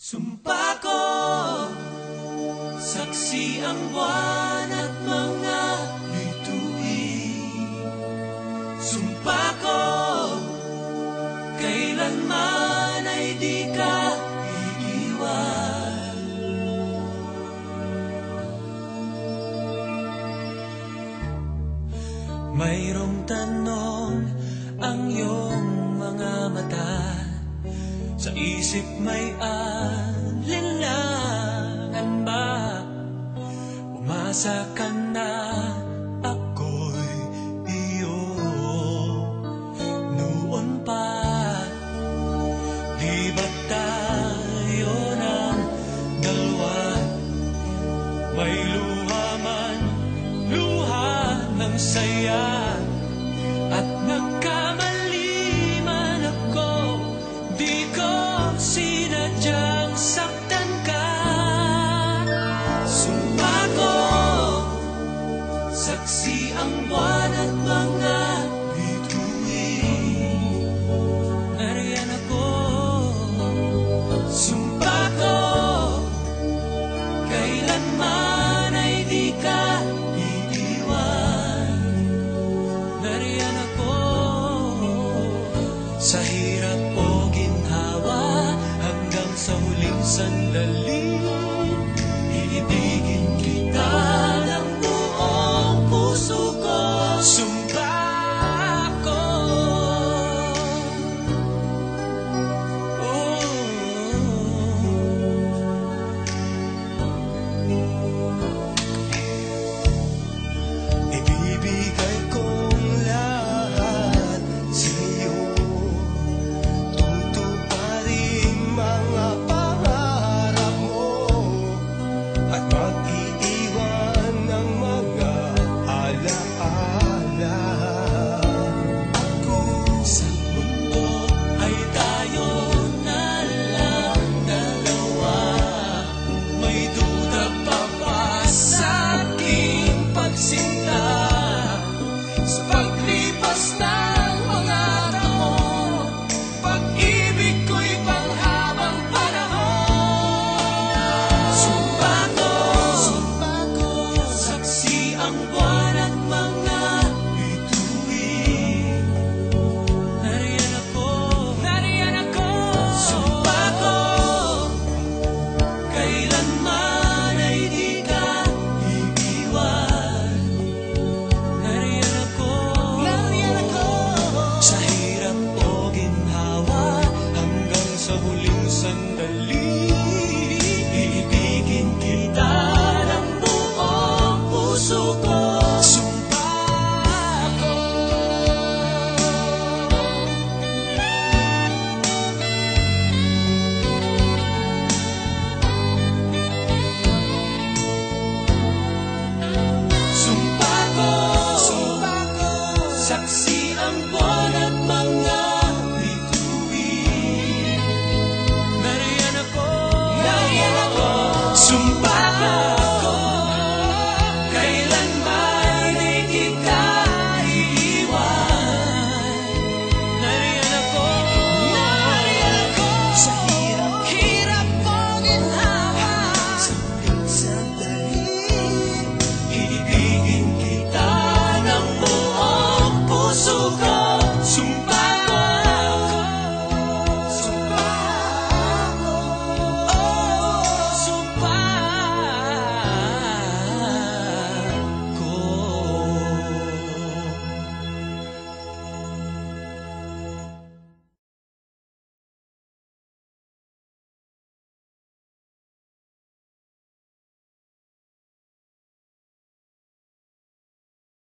Sumpa ko, saksi ang buwan at mga bituin. Sumpa ko, kailanman ay di ka iiwan. Mayroong tanong ang iyong mga mata. Sa isip may alinlangan ba? Umasa ka na ako'y iyo Noon pa, di ba tayo ng dalawa? May luha man, luha ng saya At nag sa huling sandali.